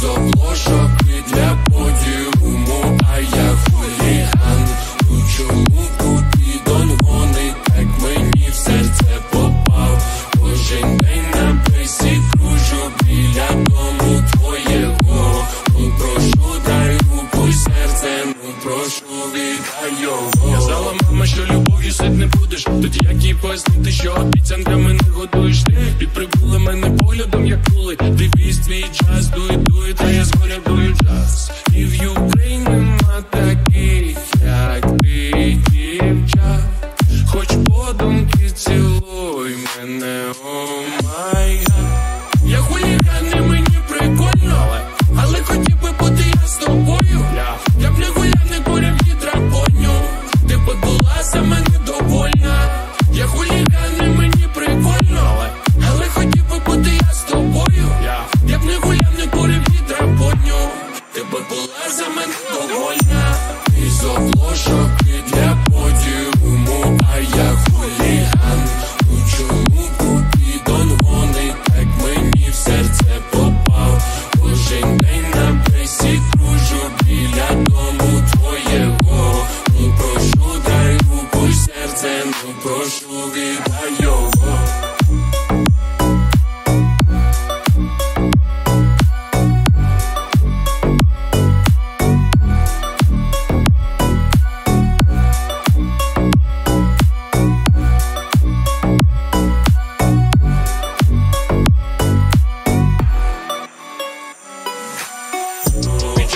з обложок і для Казала мама, що любов'ю сить не будеш. Тоді як їй пояснити, що обіцянками не годуєш ти. Підприбули мене поглядом, як кули. Дивись, твій час, дуй, дуй, я згоди.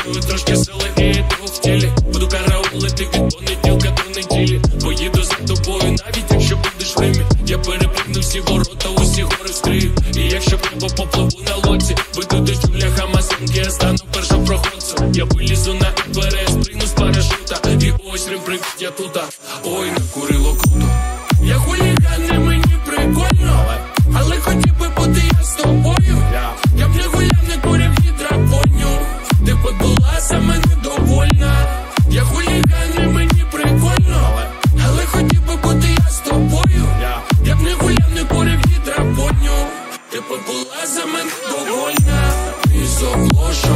Відчую трошки сили і йду в тілі. Буду караулити від понеділка до неділі. Поїду за тобою, навіть якщо будеш в Римі. Я перепригну всі ворота, усі гори вскрию. І якщо треба попливу на лодці Вийду до Юля Хамасинки, я стану першим проходцем Я вилізу на Еверест, пригну з парашута. І ось Рим привіт, я тута Ой, накурило круто. Я хуліган, і мені прикольно мене довольна і обложок